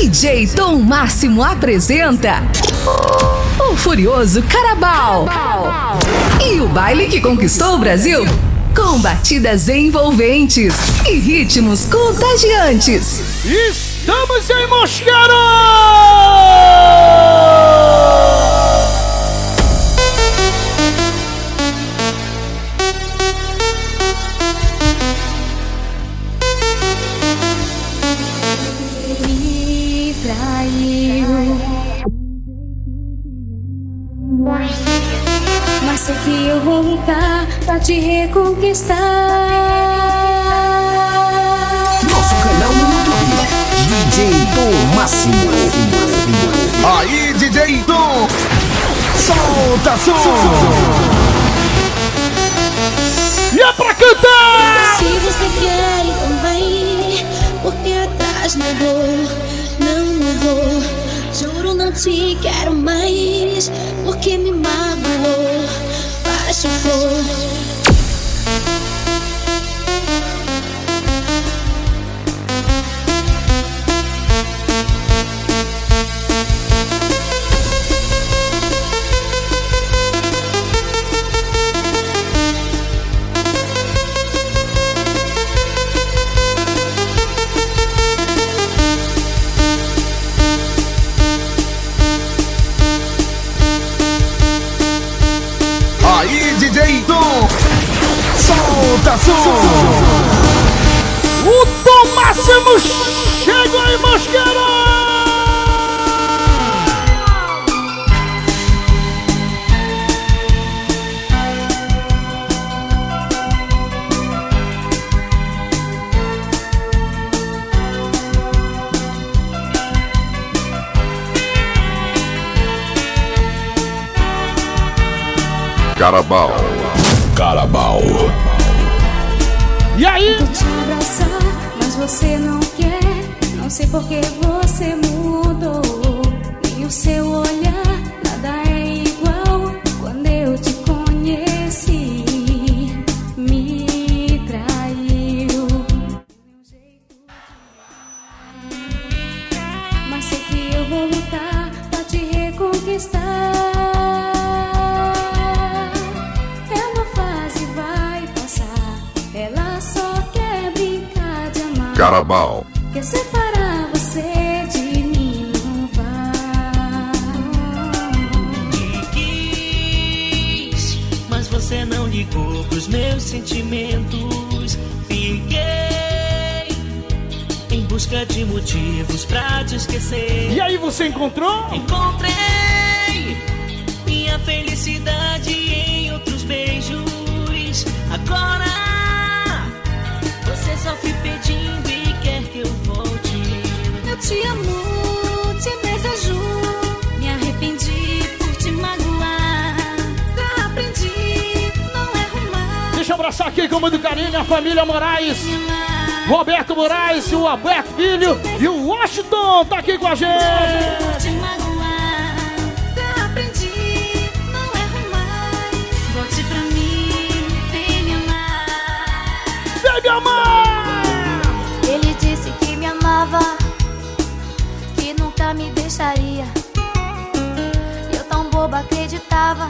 DJ Tom Máximo apresenta o Furioso Carabal. E o baile que conquistou o Brasil com batidas envolventes e ritmos contagiantes. Estamos em Mosqueiro! Eu vou lutar pra te reconquistar. Nosso canal no YouTube, DJ Tom Máximo. Aí, DJ Tom! Solta som! E é pra cantar! Se você quer, então vem. Porque atrás não vou, não, não vou. Juro, não te quero mais. Porque me magoou, machucou. Carabal. E aí? Tento te abraçar, mas você não quer. Não sei por que você mudou. Nem o seu olhar, Carabal. Quer separar você de mim, não vai. quis, mas você não ligou pros meus sentimentos. Fiquei em busca de motivos pra te esquecer. E aí você encontrou? Encontrei minha felicidade em outros beijos. Agora sofre pedindo e quer que eu volte. Eu te amo, te desejo. Me arrependi por te magoar. Já aprendi, não erro mais. Deixa eu abraçar aqui com muito carinho a família Moraes. Roberto Moraes, o Alberto Filho e o Washington tá aqui com a gente. Por te magoar. Já aprendi, não erro mais. Volte pra mim, vem me amar. Vem me amar! E eu tão boba acreditava.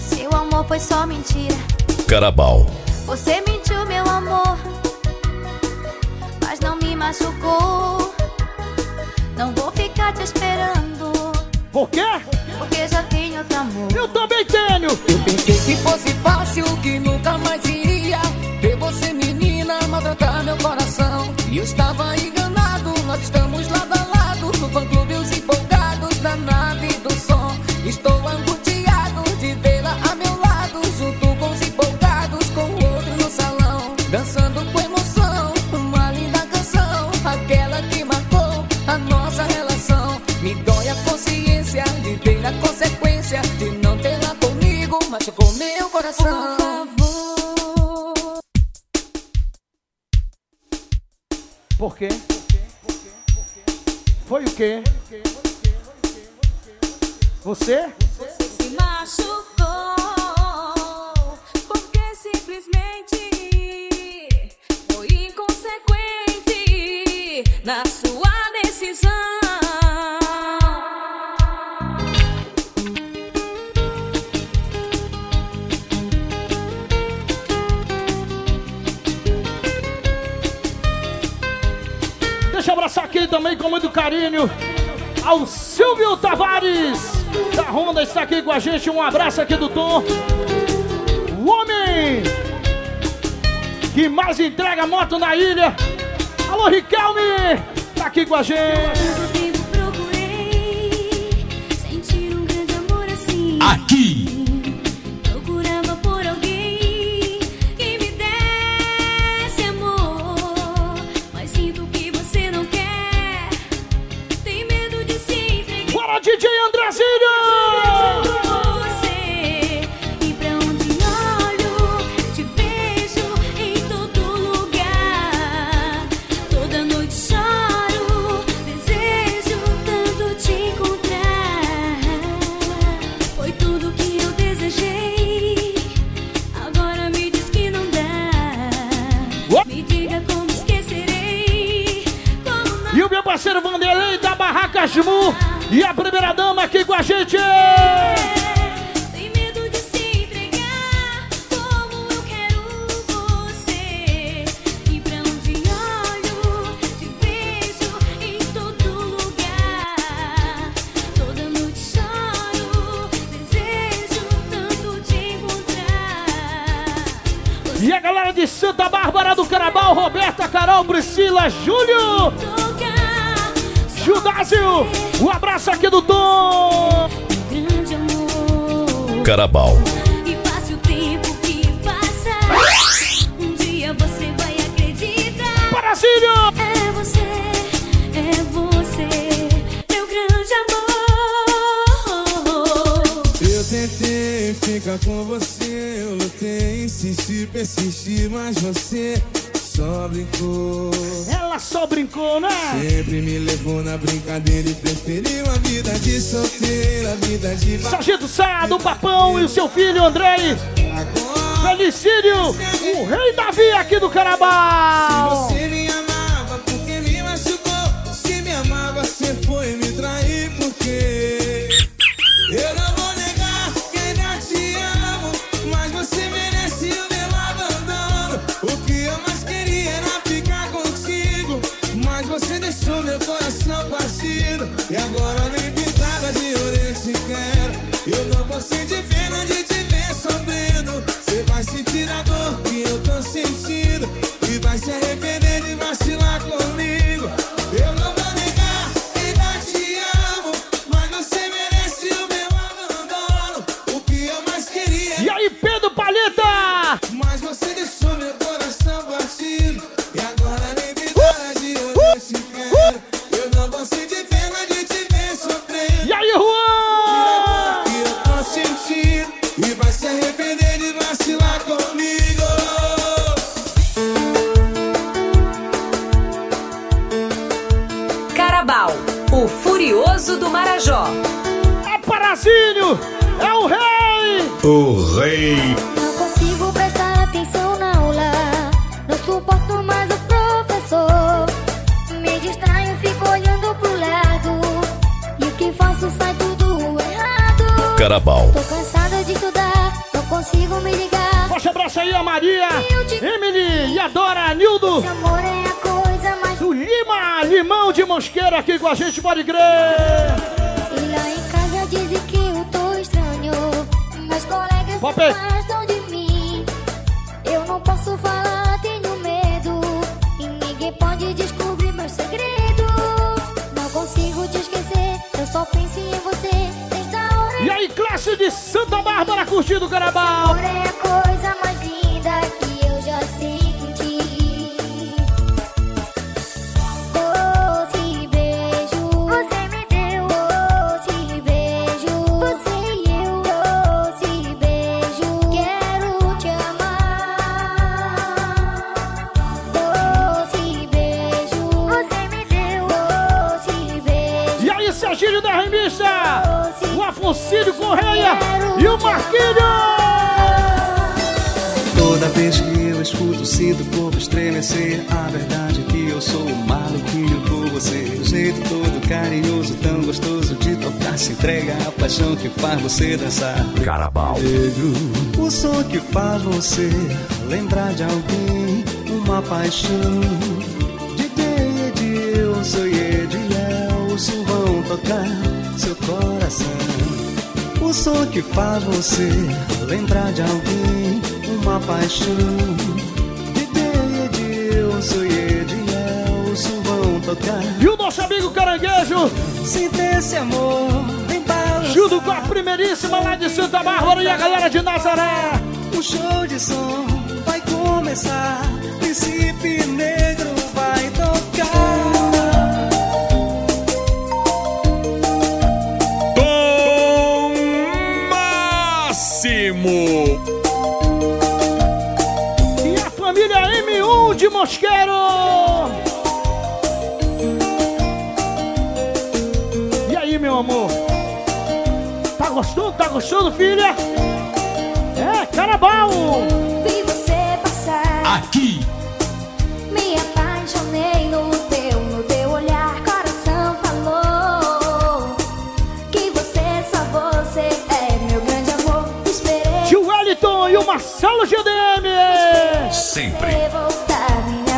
Seu amor foi só mentira. Carabal. Você mentiu, meu amor, mas não me machucou. Não vou ficar te esperando, Por quê? porque já tenho outro amor. Eu também tenho. Eu pensei que fosse fácil, que nunca mais iria Ver você, menina, maltratar meu coração E eu estava enganado, nós estamos lado Um abraço aqui do Tom. O homem que mais entrega moto na ilha. Alô, Riquelme! Tá aqui com a gente. Roberta, Carol, Priscila, Júlio, Judásio. Um abraço aqui do Tom. grande amor. Carabal. E passe o tempo que passa. Um dia você vai acreditar. Parasílio. É você, é você, meu grande amor. Eu tentei ficar com você, eu lutei, insisti, persisti, mas você só brincou. Ela só brincou, né? Sempre me levou na brincadeira e preferiu a vida de solteira, a vida de Sargento Sá, do Papão e o seu filho Andrei. Agora Felicílio, o rei Davi aqui do Carabal. você me É é o rei. O rei. Não consigo prestar atenção na aula. Não suporto mais o professor. Me distraio, fico olhando pro lado. E o que faço sai tudo errado. Carabal. Tô cansada de estudar, não consigo me ligar. Forte abraço aí a Maria, Emily e a Dora Nildo. Esse amor é a coisa mais. Do Lima, Limão de Mosqueira aqui com a gente, pode crer. Pop. afastam de mim. Eu não posso falar, tenho medo. E ninguém pode descobrir meus segredos. Não consigo te esquecer, eu só penso em você. E aí, classe de Santa Bárbara curtindo o Carabal. O Afoncílio Correia e o Marquinhos. Toda vez que eu escuto, sinto o corpo estremecer. A verdade é que eu sou o maluquinho por você. O jeito todo carinhoso, tão gostoso de tocar. Se entrega a paixão que faz você dançar. Carabal. Negro, o som que faz você lembrar de alguém. Uma paixão. DJ Edilson e Edilson vão tocar seu coração. O som que faz você lembrar de alguém, uma paixão. DJ Edilson e Edilson vão tocar. E o nosso amigo Caranguejo, Sinta esse amor, vem junto com a primeiríssima lá de Santa Bárbara e a galera de Nazaré. O show de som vai começar. Príncipe gostando? Tá gostando, filha? É, carabal! Vi você passar, Aqui, me apaixonei no teu, no teu olhar. Coração falou que você, só você é meu grande amor. Esperei Tio Wellington e o Marcelo GDM! sempre.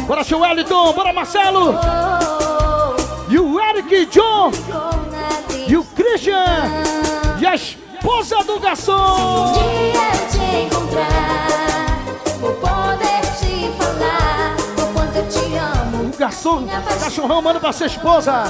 Bora, tio Wellington! Bora, Marcelo! E o Eric John! E o Christian! Esposa do garçom! Um dia eu te encontrar, vou poder te falar o quanto eu te amo. O garçom, cachorrão, manda pra sua esposa!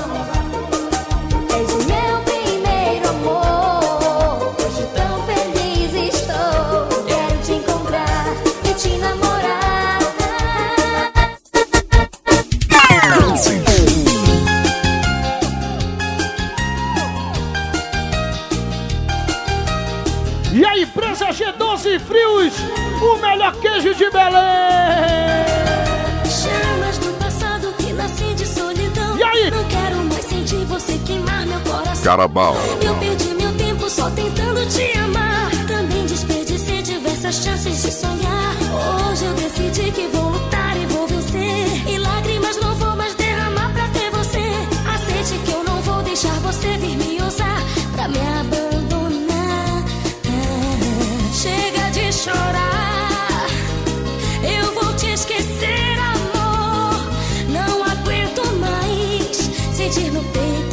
Carabal. Eu perdi meu tempo só tentando te amar. Também desperdicei diversas chances de sonhar. Hoje eu decidi que vou lutar e vou vencer. E lágrimas não vou mais derramar pra ter você. Aceite que eu não vou deixar você vir me usar pra me abandonar. Chega de chorar. Eu vou te esquecer, amor. Não aguento mais sentir no peito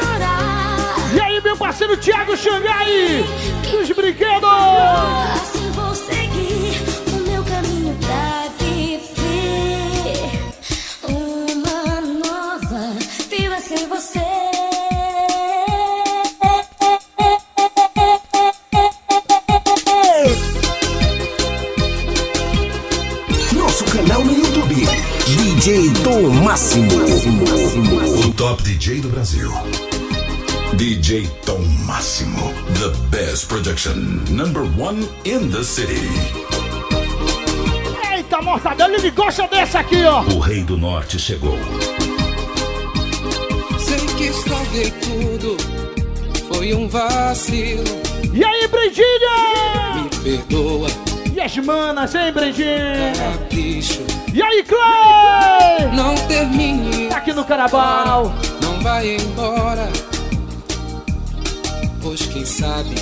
chorar. E aí, meu parceiro Thiago Xangai, dos brinquedos! Top DJ do Brasil. DJ Tom Máximo. The best production. Number one in the city. Eita, mortadela, ele gosta dessa aqui, ó! O Rei do Norte chegou. Sei que estraguei tudo, foi um vacilo. E aí, Brindinha! Me perdoa, E as manas, hein, Brindinha? capricho. E aí, Clay! Não termine, Tá aqui no Carabal! não vai embora. Pois quem sabe,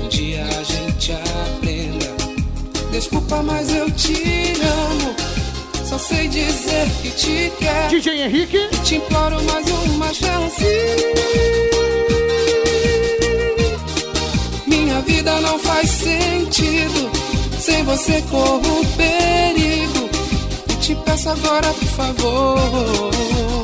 um dia a gente aprenda. Desculpa, mas eu te amo. Só sei dizer que te quero. DJ Henrique, Te imploro mais uma chance. Minha vida não faz sentido. Sem você corro perigo. Te peço agora, por favor.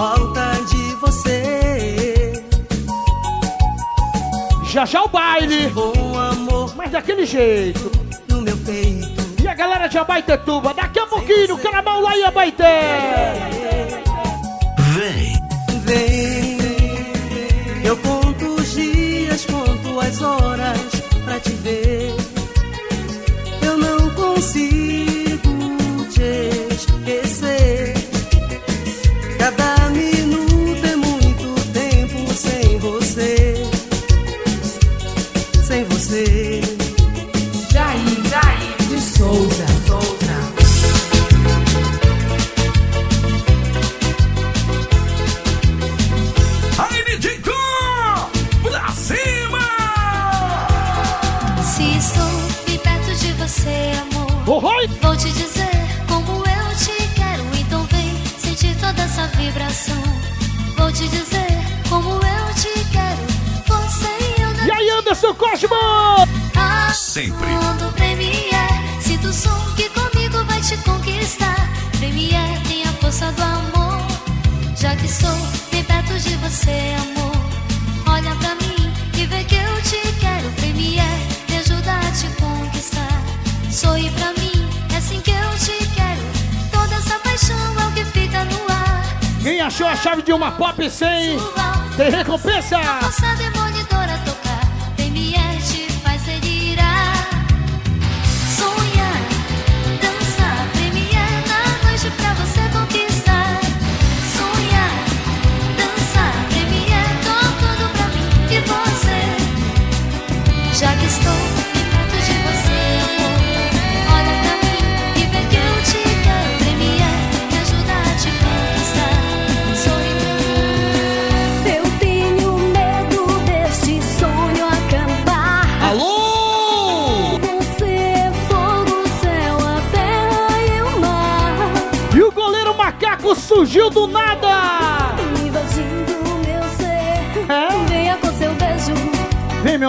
falta de você. Já já o baile. Oh, amor. Mas daquele jeito. No meu peito. E a galera de Abaitetuba, daqui a pouquinho, Carnaval lá em Abaitetuba.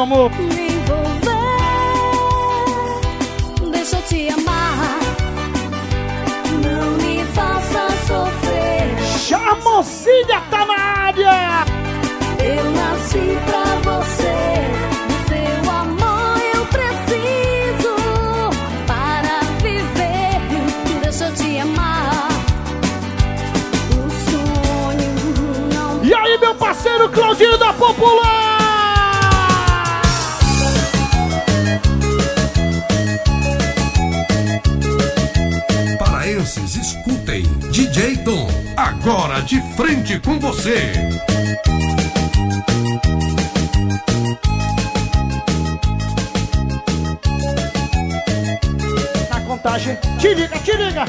meu amor. de frente com você. Na contagem, te liga, te liga.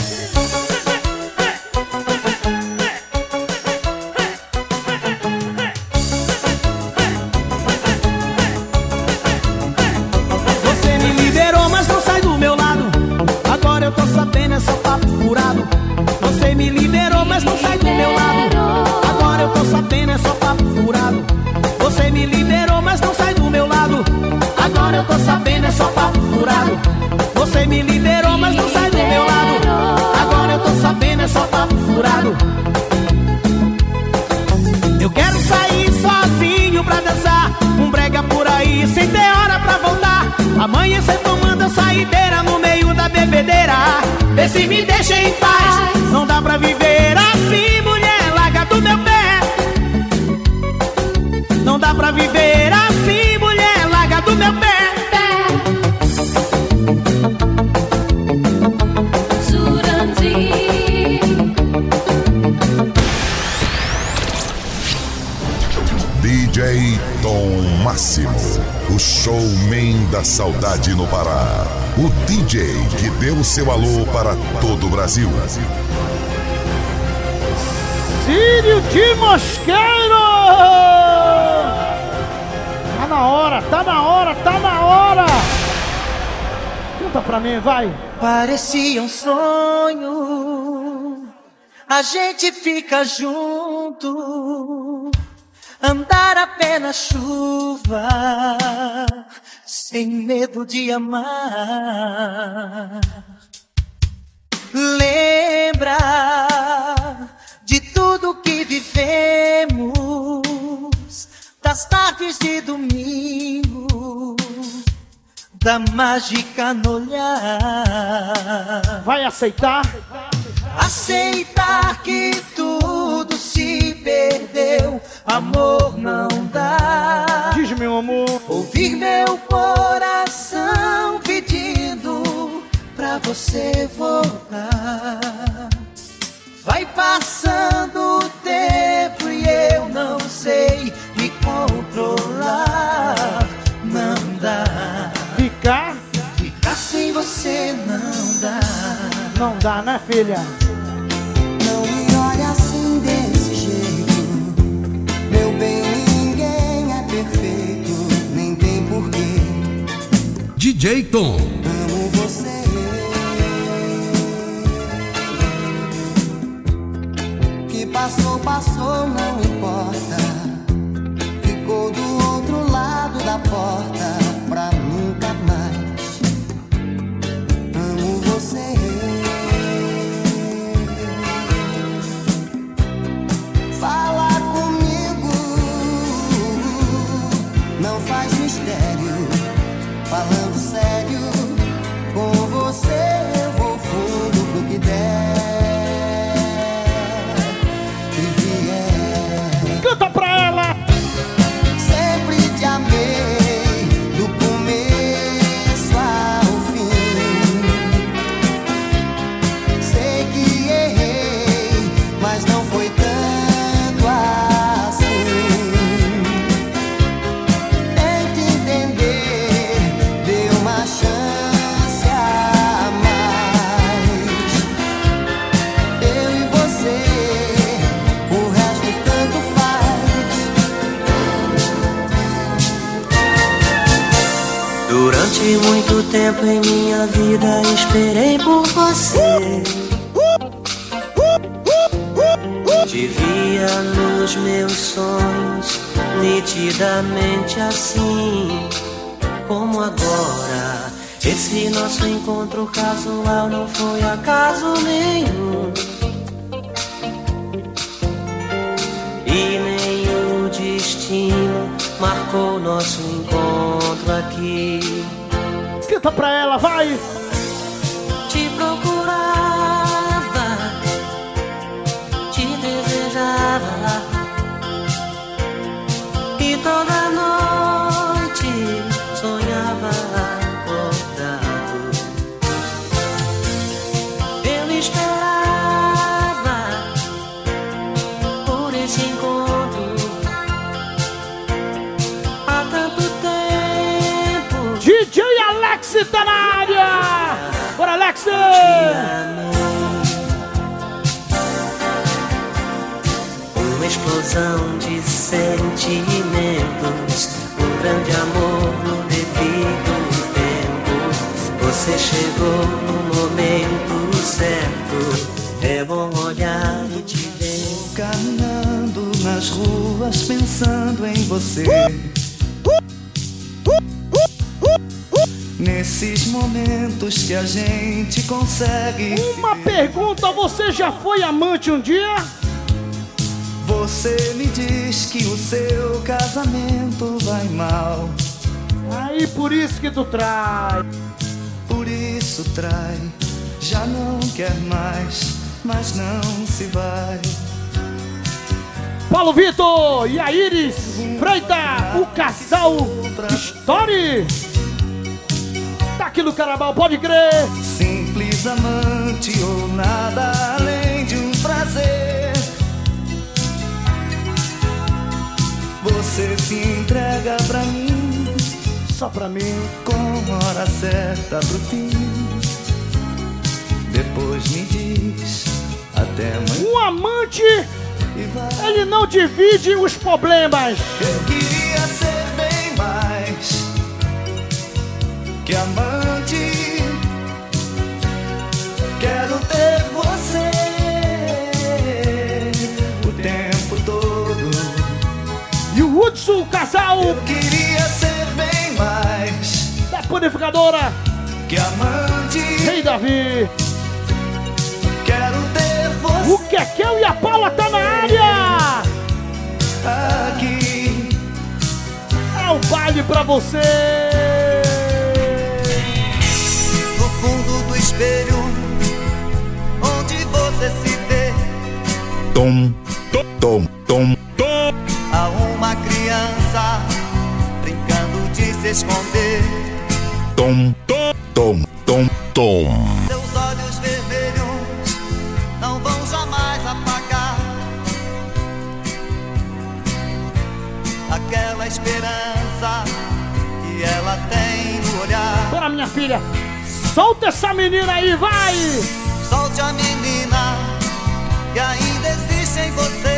Se me deixa em paz Não dá pra viver que deu seu alô para todo o Brasil. Sírio de Mosqueiro! Tá na hora, tá na hora, tá na hora! Canta pra mim, vai! Parecia um sonho, a gente fica junto, andar a pé na chuva, sem medo de amar. Lembra de tudo que vivemos, das tardes de domingo da mágica no olhar. Vai aceitar? Aceitar que tudo se perdeu, amor não dá. Diz meu amor. Ouvir meu coração pedindo pra você voltar. Vai passando o tempo e eu não sei me controlar. Não dá. Ficar? Ficar sem você não dá. Não dá, né, filha? Meu bem, ninguém é perfeito, nem tem porquê. DJ Tom. Amo você. Que passou, passou, não importa. Ficou do outro lado da porta explosão de sentimentos, um grande amor no devido tempo. Você chegou no momento certo, é bom olhar e te ver. Caminhando nas ruas pensando em você. Nesses momentos que a gente consegue. Uma pergunta: você já foi amante um dia? Você me diz que o seu casamento vai mal. Aí por isso que tu trai. Por isso trai. Já não quer mais, mas não se vai. Paulo Vitor e a Iris Freita, o casal Story. Tá aqui no Carabal, pode crer. Simples amante ou nada se entrega pra mim, só pra mim, com hora certa pro fim. Depois me diz até amanhã. Um amante, ele não divide os problemas. Eu queria ser bem mais que amante. Quero ter O casal. Eu queria ser bem mais da purificadora. Que amante. Rei Davi. Quero ter você. O Kekel e a Paula tá na área. Aqui. É o baile pra você. No fundo do espelho, onde você se vê. Tom, tom, tom, tom, tom. Criança brincando de se esconder. Tom, tom, tom, tom, tom. Seus olhos vermelhos não vão jamais apagar aquela esperança que ela tem no olhar. Bora, minha filha, solta essa menina aí, vai! Solte a menina que ainda existe em você.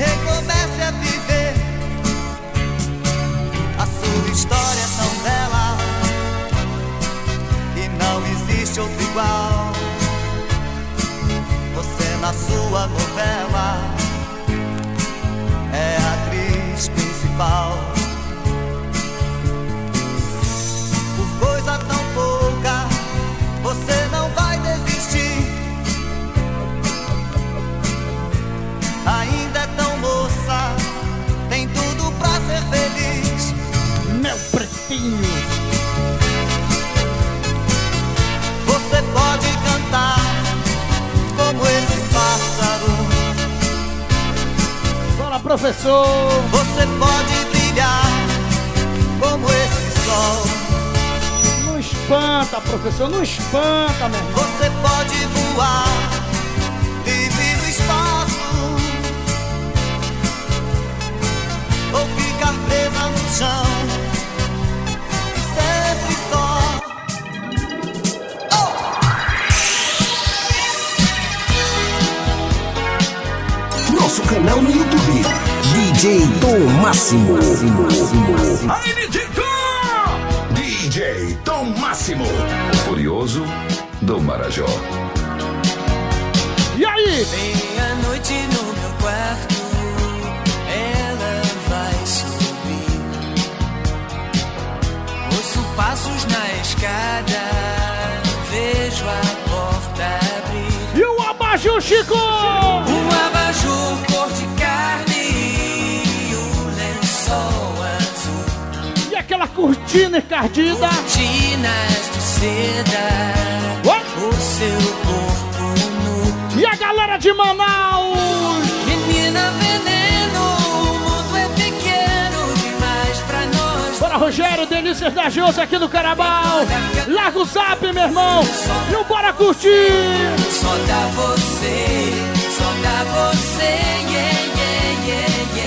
Recomece a viver. A sua história é tão bela e não existe outro igual. Você na sua novela é a atriz principal. Por coisa tão cantar como esse pássaro. Bora, professor. Você pode brilhar como esse sol. Não espanta, professor, não espanta, meu irmão. Você pode voar livre no espaço ou ficar presa no chão canal no YouTube, DJ Tom Máximo. Aí, DJ Tom! DJ Tom Máximo. O Furioso do Marajó. E aí? Meia-noite no meu quarto, ela vai subir. Ouço passos na escada, vejo a porta abrir. E o abajur, Chico? Um aquela cortina encardida? Cortinas de seda, What? o seu corpo nu. E a galera de Manaus? Menina veneno, o mundo é pequeno demais pra nós. Bora, Rogério, Delícias da Josa aqui no Carabal. Larga o zap, meu irmão. E o bora curtir. Só dá você, só dá você, yeah, yeah, yeah, yeah.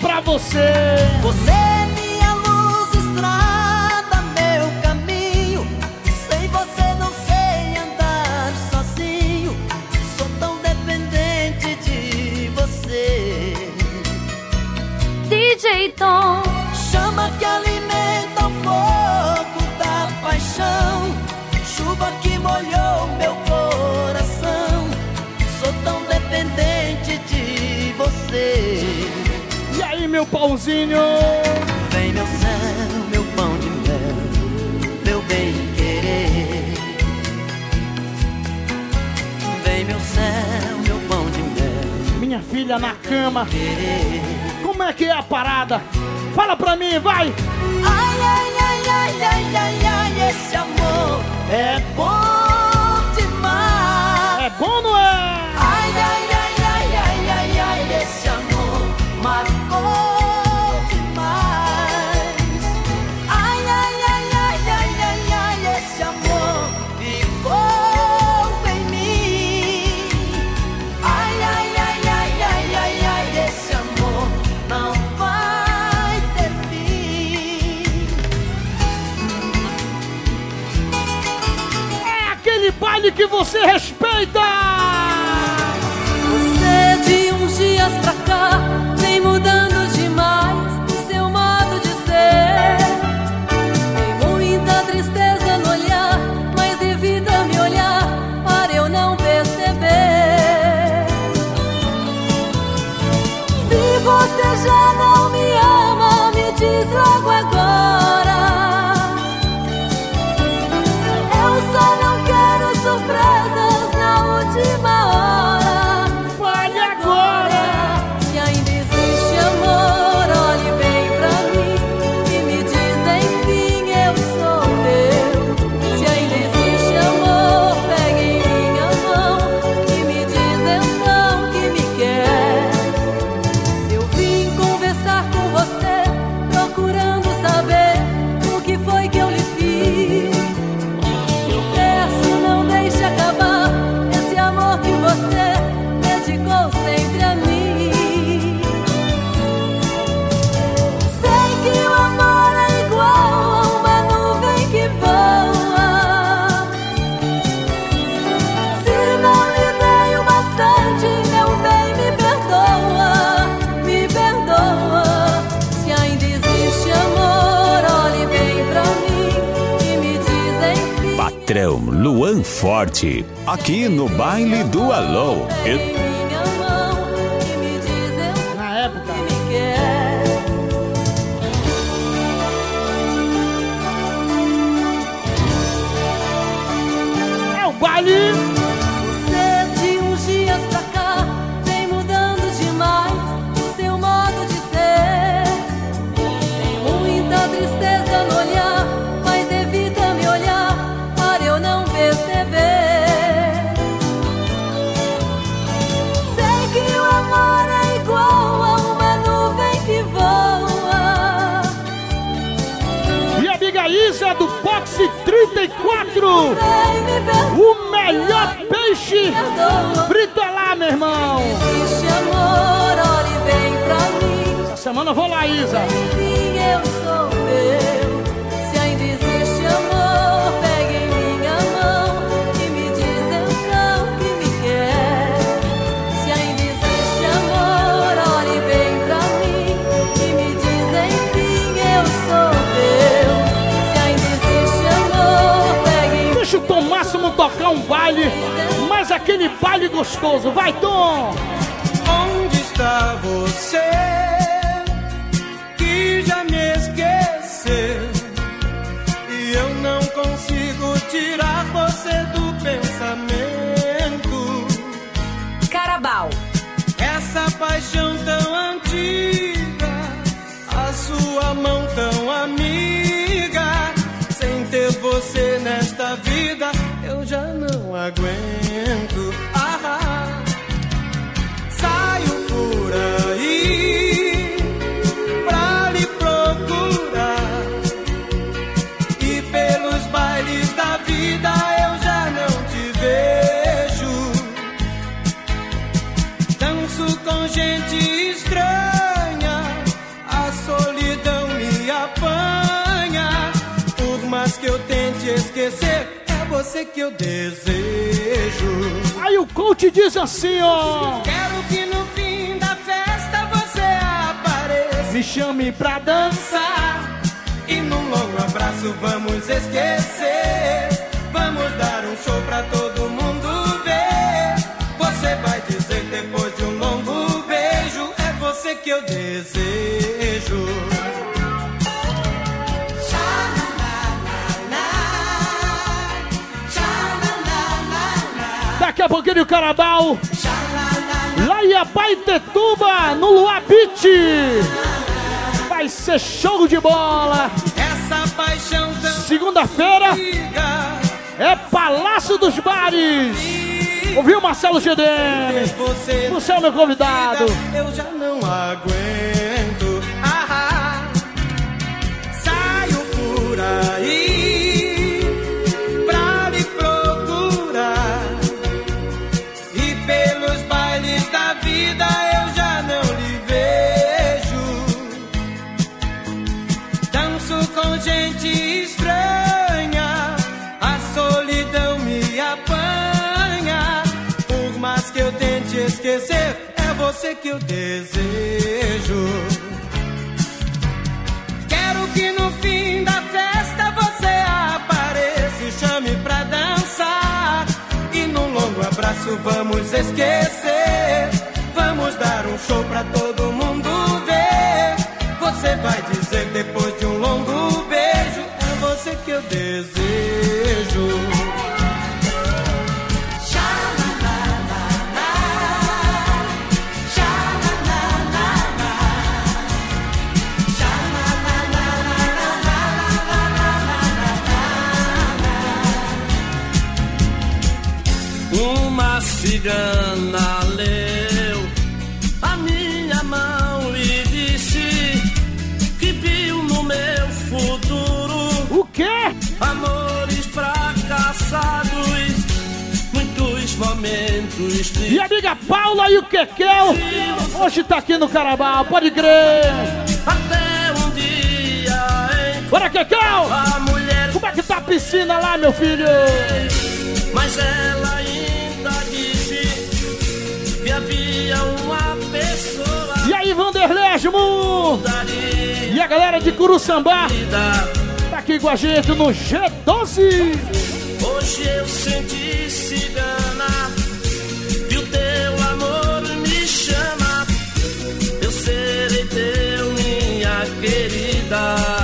pra você. Você meu pauzinho. Vem meu céu, meu pão de mel, meu bem querer. Vem meu céu, meu pão de mel. Minha filha na cama. Como é que é a parada? Fala pra mim, vai! Ai, ai, ai, ai, ai, ai, ai, esse amor é bom demais. É bom, não é? que você respeita. Você é de uns dias pra cá vem mudando demais o seu modo de ser. Tem muita tristeza no olhar, mas evita me olhar para eu não perceber. Se você já não me ama, me diz logo agora. Luan Forte, aqui no Baile do Alô. 94. O melhor peixe frito é lá, meu irmão. Essa semana eu vou lá, Isa. tocar um baile, mas aquele baile gostoso. Vai, Tom! Onde está você que já me esqueceu? E eu não consigo tirar você do pensamento. Carabal. Essa paixão tão antiga, a sua mão tão Gwen. Você que eu desejo. Aí o coach diz assim, ó. Quero que no fim da festa você apareça. Me chame pra dançar. E num longo abraço vamos esquecer. Vamos dar um show pra todo mundo ver. Você vai dizer depois de um longo beijo, é você que eu desejo. Daqui a pouquinho o Carabal. Lá em Abaetetuba, no Luar Beach. Vai ser show de bola. Segunda-feira é Palácio dos Bares. Ouviu, Marcelo GDM? você Você é o meu convidado. Eu já não aguento. Que eu desejo. Quero que no fim da festa você apareça e chame pra dançar. E num longo abraço vamos esquecer. Vamos dar um show pra todo mundo cigana leu a minha mão e disse que viu no meu futuro o quê? Amores fracassados, muitos momentos tristes. E a amiga Paula e o Kekel. Hoje tá aqui no Carabal, pode crer. Até um dia, hein? Bora, Kekel! Como é que tá a piscina lá, meu filho? Mas ela Asmo? E a galera de Curuçambá tá aqui com a gente no G12. Hoje eu senti cigana e o teu amor me chama. Eu serei teu, minha querida.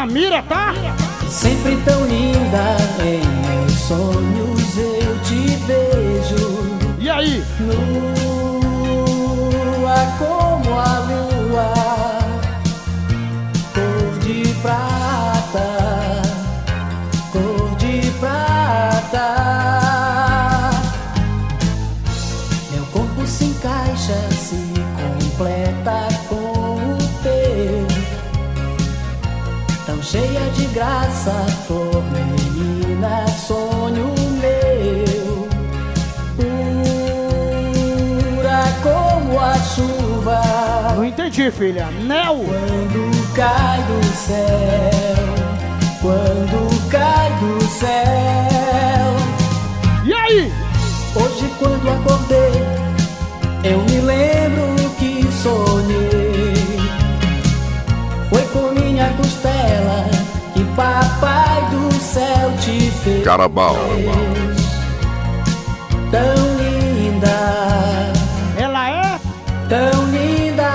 Na mira, tá? Sempre tão linda em meus sonhos eu te vejo. E aí? Nua graça, flor menina, sonho meu. Pura como a chuva. Não entendi, filha. Nel. Quando cai do céu, quando cai do céu. E aí? Hoje quando acordei, eu me lembro Carabal. Tão linda. Ela é tão linda.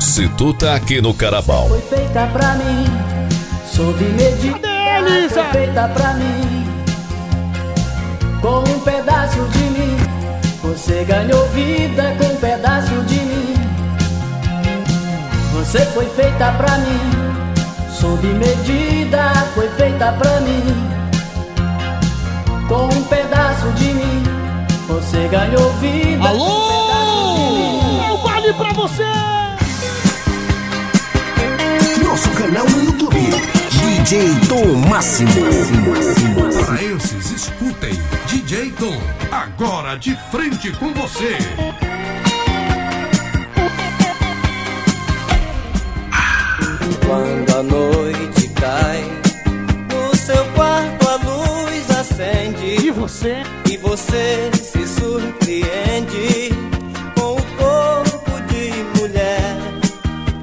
Se tu tá aqui no Carabal. Foi feita pra mim. Sob medida. Cadê, Elisa? Foi feita pra mim. Com um pedaço de mim. Você ganhou vida com um pedaço de mim. Você foi feita pra mim sob medida. Foi feita pra mim, com um pedaço de mim. Você ganhou vida. Alô! É o vale pra você! Nosso canal no YouTube, DJ Tom Máximo. Para esses, escutem DJ Tom, agora de frente com você. Quando a noite cai, no seu quarto a luz acende. E você? E você se surpreende com o corpo de mulher.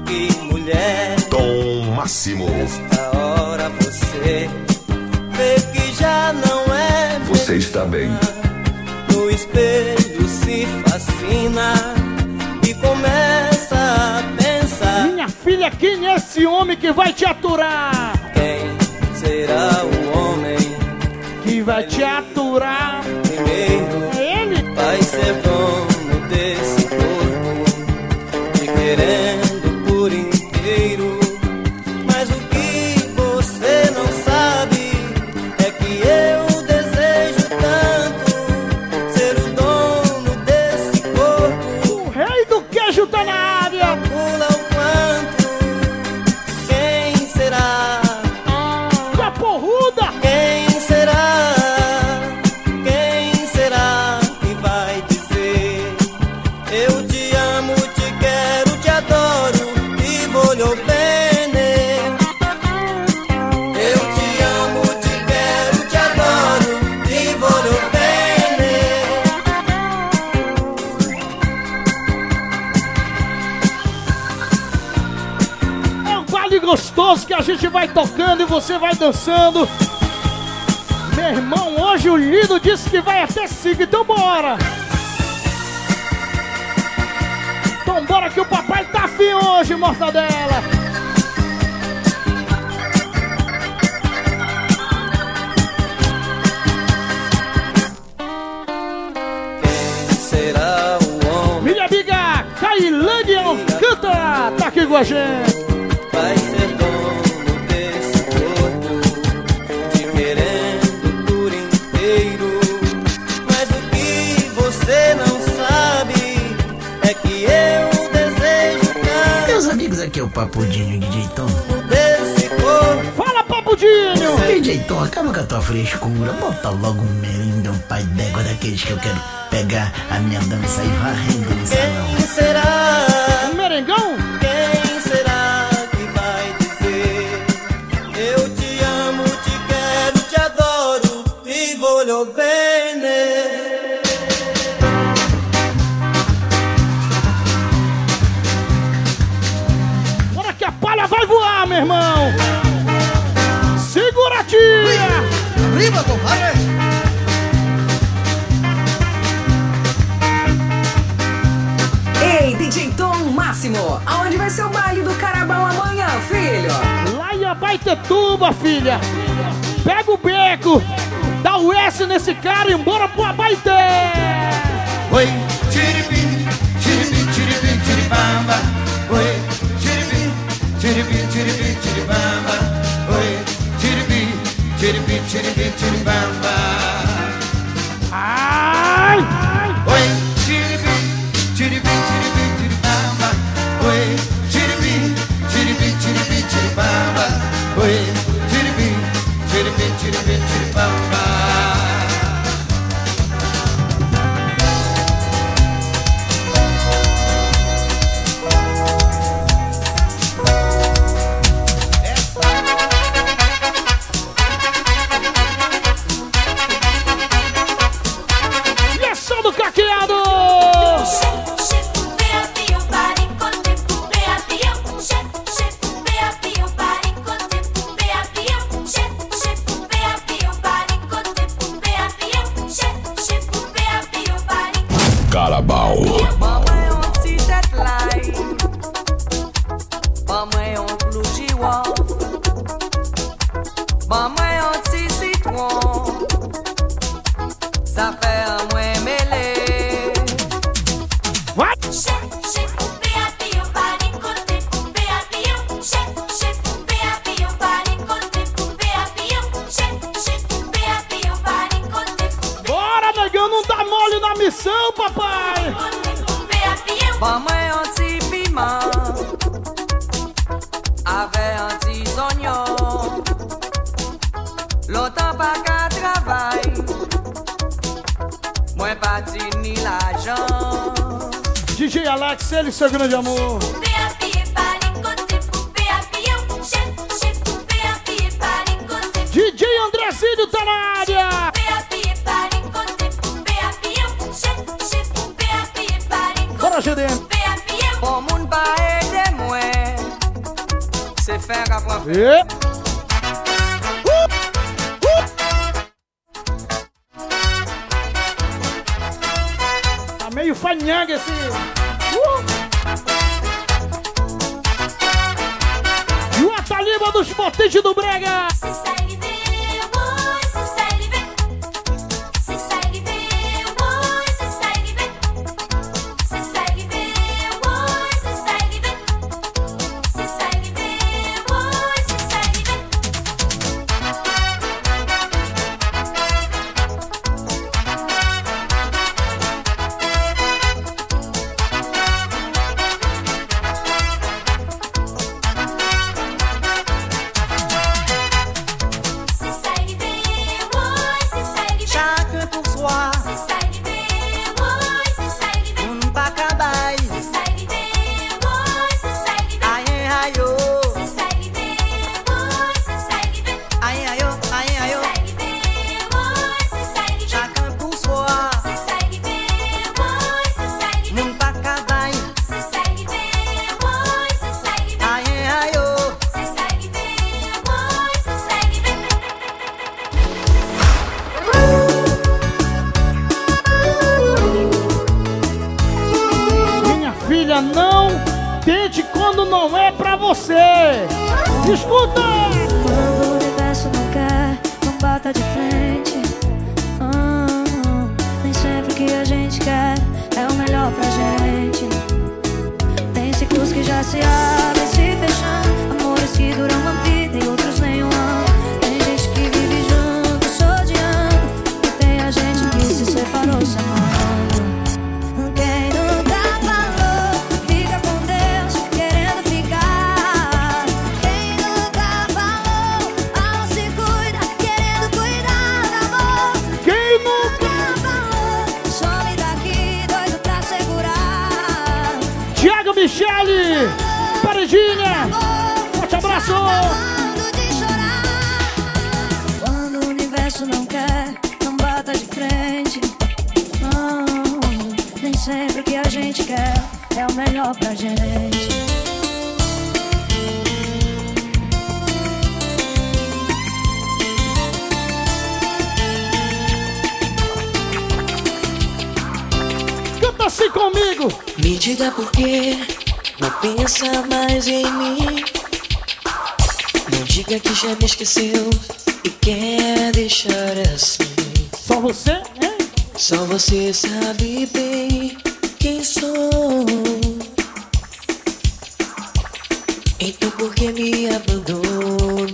Que mulher. Tom Máximo. Nesta hora você vê que já não é. Você está bem. No espelho se fascina e começa quem é esse homem que vai te aturar? Quem será o homem Que vai te aturar? Você vai dançando. Meu irmão, hoje o Lido disse que vai até 5, então bora! Então bora que o papai tá afim hoje, mortadela! Quem será o homem? Minha amiga Cailane Alcântara tá aqui com a gente! Papudinho DJ Tom. Fala, Papudinho! DJ Tom, acaba com a tua frescura. Bota logo um merengue, um pai d'égua daqueles que eu quero pegar a minha dama e varrendo no salão. Quem será? Um merengão? Arriba, compadre. Ei, DJ Tom Máximo, aonde vai ser o baile do Carabão amanhã, filho? Lá em Abaitetuba, filha! Pega o beco! Dá o S nesse cara e bora pro Abaite! Oi, Chitty bit, chitty bit, chitty bam bam. Ay! Oye, chitty bit, chitty bit, chitty bit, chitty bam bam. Oye, chitty bit, chitty bit, chitty chitty bam bam. Chitty chitty chitty chitty missão, papai! Petit piment. Avec un petit oignon. Longtemps pas qu'à travail. Moi, pas ni l'argent. DJ Alex, ele seu grande amor. 耶！Filha, não tente quando não é pra você! Escuta! Quando o universo não quer, não bata de frente. Ah, nem sempre o que a gente quer é o melhor pra gente. Tem ciclos que já se abrem, o melhor pra gente. Canta assim comigo! Me diga por que não pensa mais em mim. Não diga que já me esqueceu e quer deixar assim. Só você, hein? Só você sabe bem quem sou. Então por que me abandonou?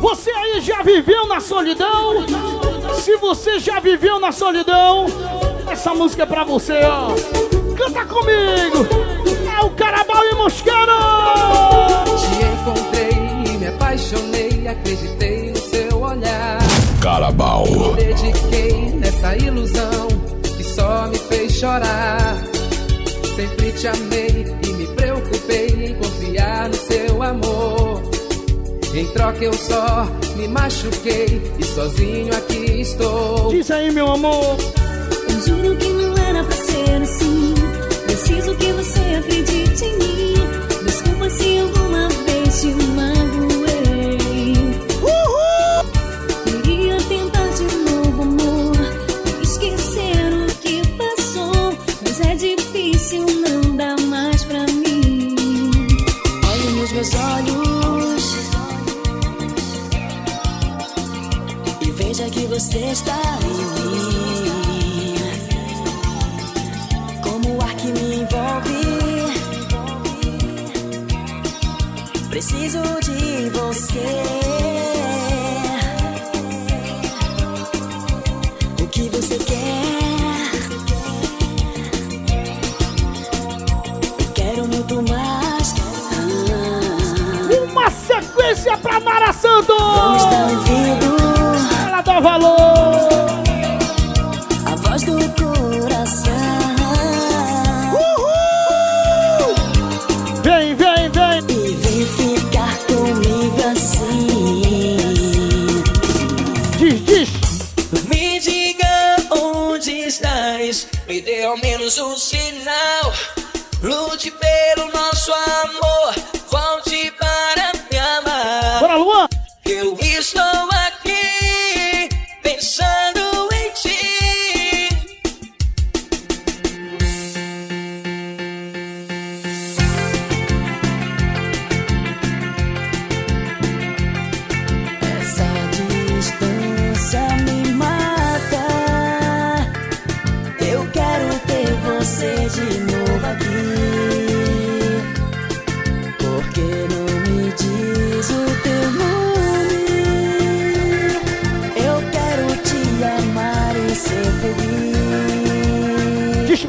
Você aí já viveu na solidão? Se você já viveu na solidão, essa música é pra você, ó. Carabal. Me dediquei nessa ilusão que só me fez chorar. Sempre te amei e me preocupei em confiar no seu amor. Em troca eu só me machuquei e sozinho aqui estou. Diz aí, meu amor. Eu juro que não era pra ser assim. Preciso que você acredite em mim. Desculpa se alguma vez te magoei. Você está em mim. Como o ar que me envolve. Preciso de você. O que você quer? Eu quero muito mais. Uma sequência pra Mara Santos!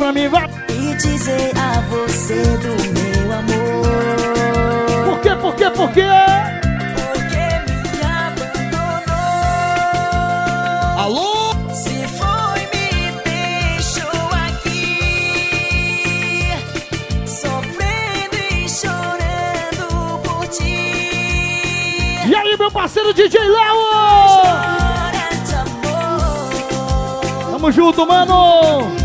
Pra mim, vai! E dizer a você do meu amor. Por quê, por quê, por quê? Alô? Se foi, me deixou aqui, sofrendo e chorando por ti. E aí, meu parceiro DJ Léo! História de amor, Tamo junto, mano!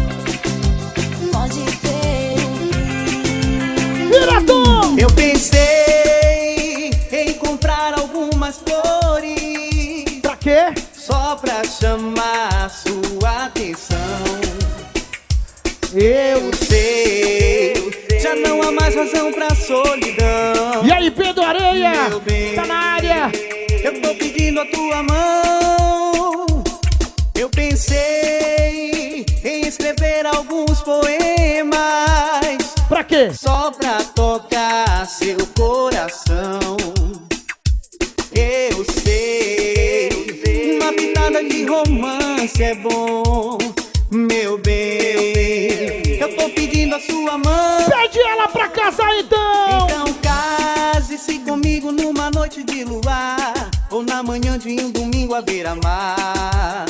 Eu pensei em comprar algumas flores. Pra quê? Só pra chamar sua atenção. Eu sei, já não há mais razão pra solidão. Pra quê? Só pra tocar seu coração. Eu sei, uma pitada de romance é bom, meu bem. Eu tô pedindo a sua mão. Pede ela pra casar, então! Então case-se comigo numa noite de luar Ou na manhã de um domingo à beira-mar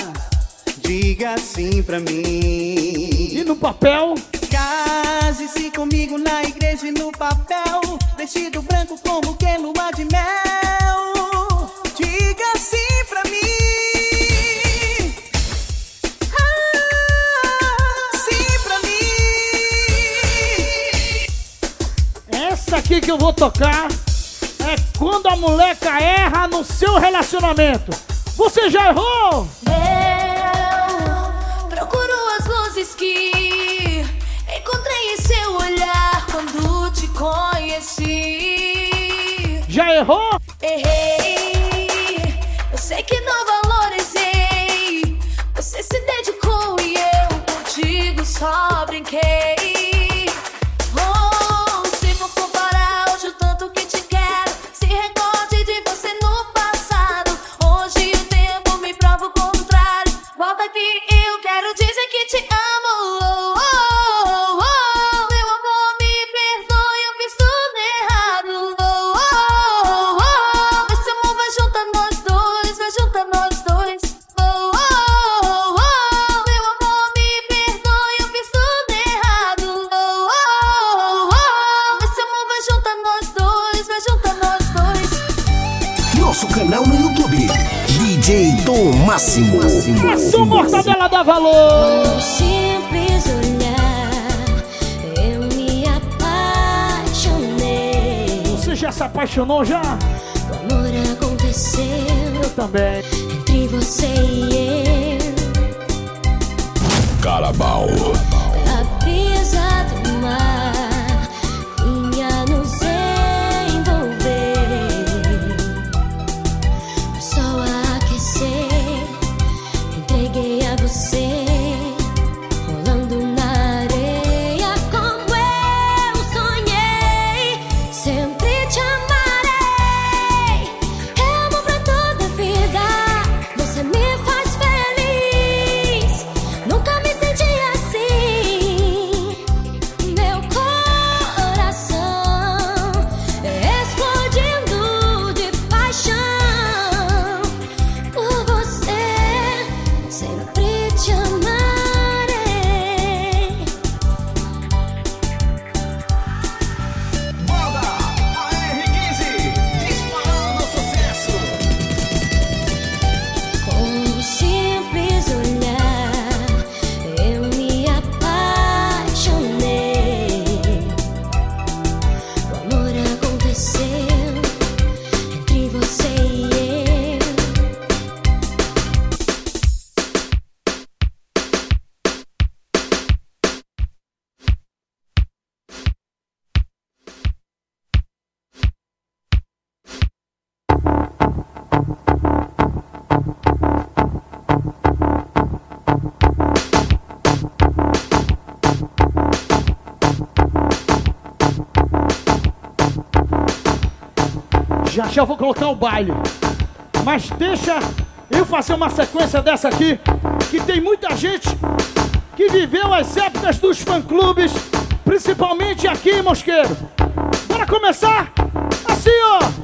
Diga sim pra mim E no papel? Case-se comigo na igreja e no papel Vestido branco como que lua de mel Diga sim pra mim Ah, Sim pra mim Essa aqui que eu vou tocar é quando a moleca erra no seu relacionamento. Você já errou? Eu procuro as luzes que errou? Errei, dá valor! Um simples olhar, eu me apaixonei. Você já se apaixonou já? O amor aconteceu Eu também. entre você e eu. Carabal. A brisa do mar já vou colocar o baile. Mas deixa eu fazer uma sequência dessa aqui, que tem muita gente que viveu as épocas dos fã-clubes, principalmente aqui em Mosqueiro. Bora começar? Assim, ó.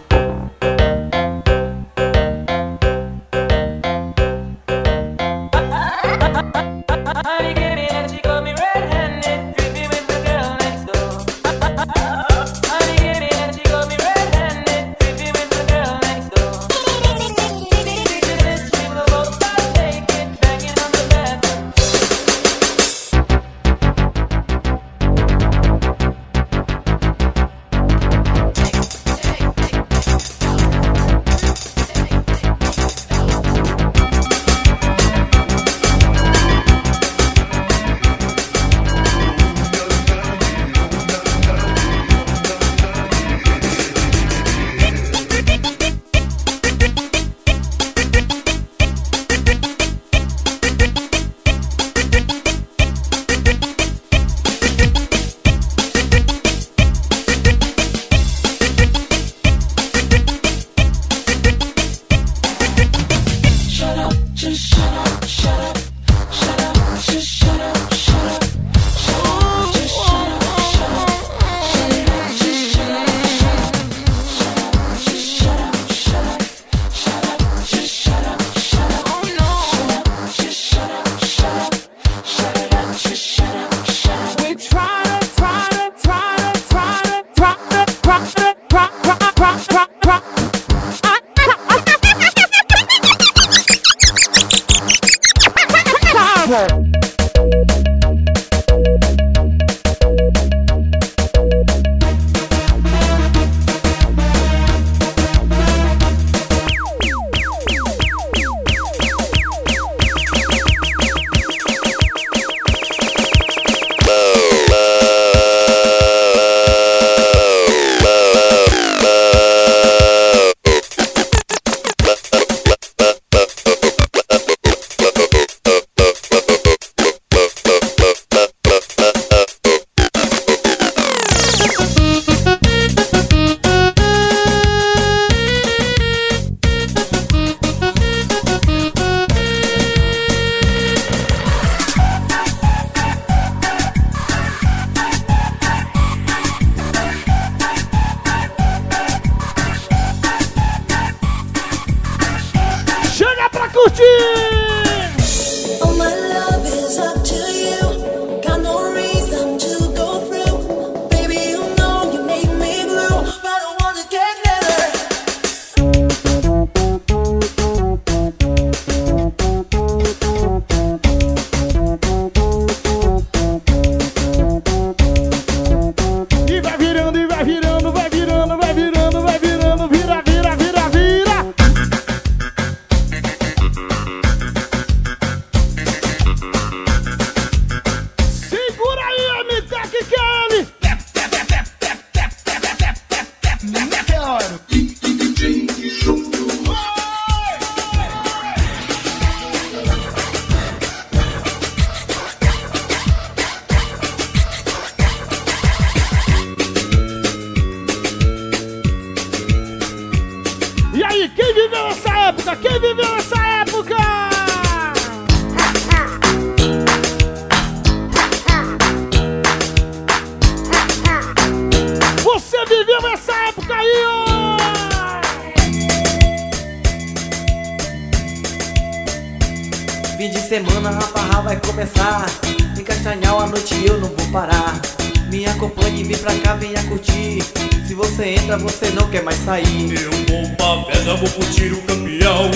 Vou curtir o campeão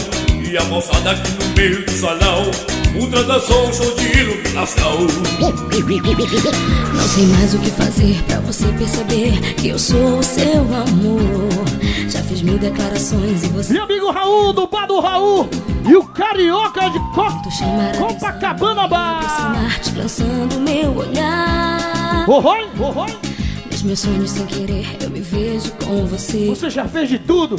E a moçada aqui no meio do salão Um transação, show de iluminação Não sei mais o que fazer pra você perceber que eu sou o seu amor. Já fiz mil declarações e você. Meu amigo Raul, do bar do Raul e o Carioca de Co Copacabana Bar. aproximar-te, lançando meu olhar. Oi, oi. Nos meus sonhos sem querer, eu me vejo com você. Você já fez de tudo?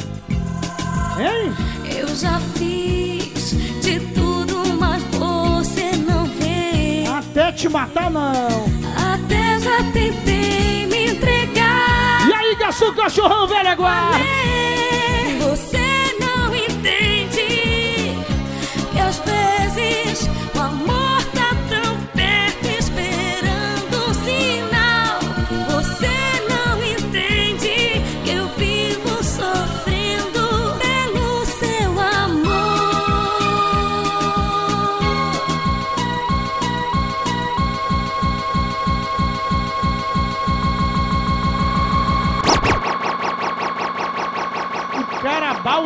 Hein? Eu já fiz de tudo, mas você não vê. Até te matar, não. Até já tentei me entregar. E aí, garçom, cachorrão, velho, agora?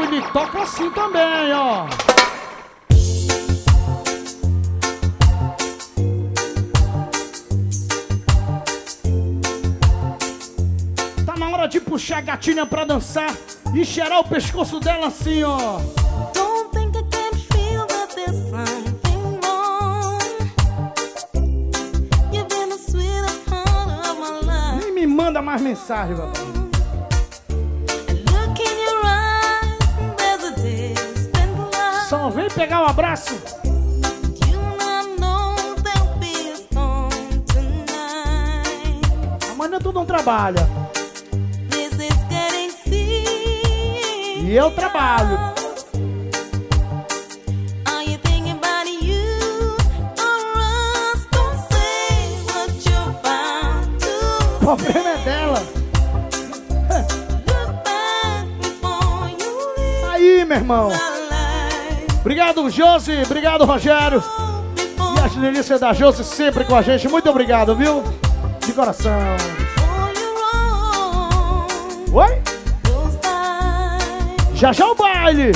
ele toca assim também, ó. Tá na hora de puxar a gatinha pra dançar e cheirar o pescoço dela assim, ó. Nem me manda mais mensagem, babá. vem pegar um abraço. Amanhã tu não trabalha. E eu trabalho. O problema é dela. Aí, meu irmão. Obrigado, Josi. Obrigado, Rogério. E a delícia da Josi sempre com a gente. Muito obrigado, viu? De coração. Oi? Já já o baile.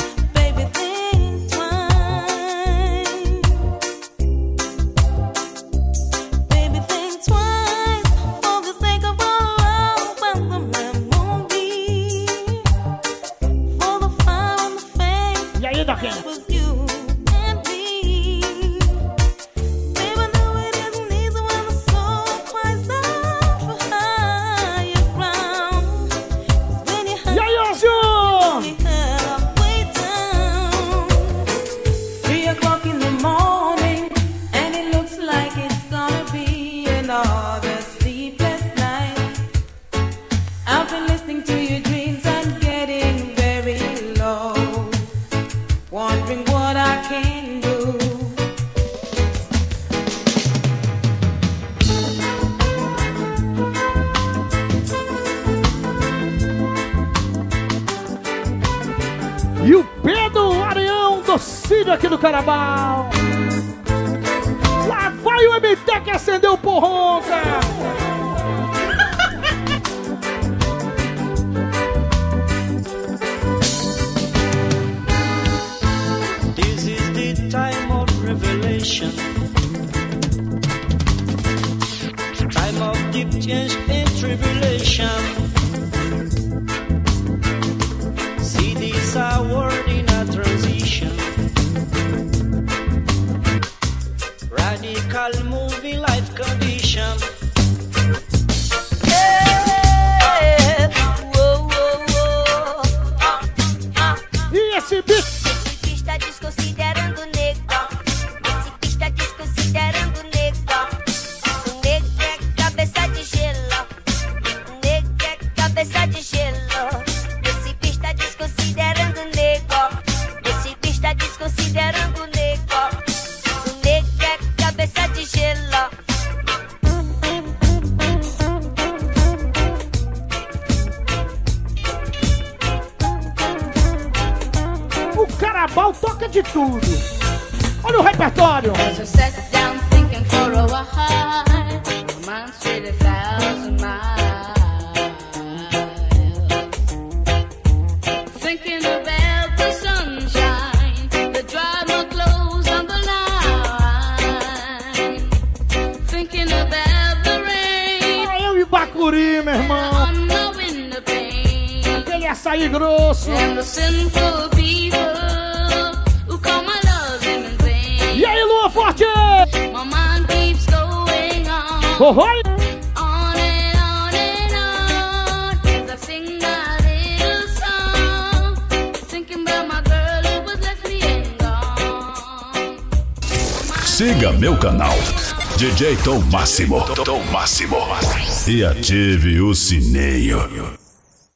Vai o MT que acendeu o p****** Se ative o sininho.